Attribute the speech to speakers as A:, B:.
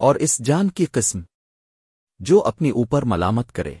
A: اور اس جان کی قسم جو اپنی اوپر ملامت کرے۔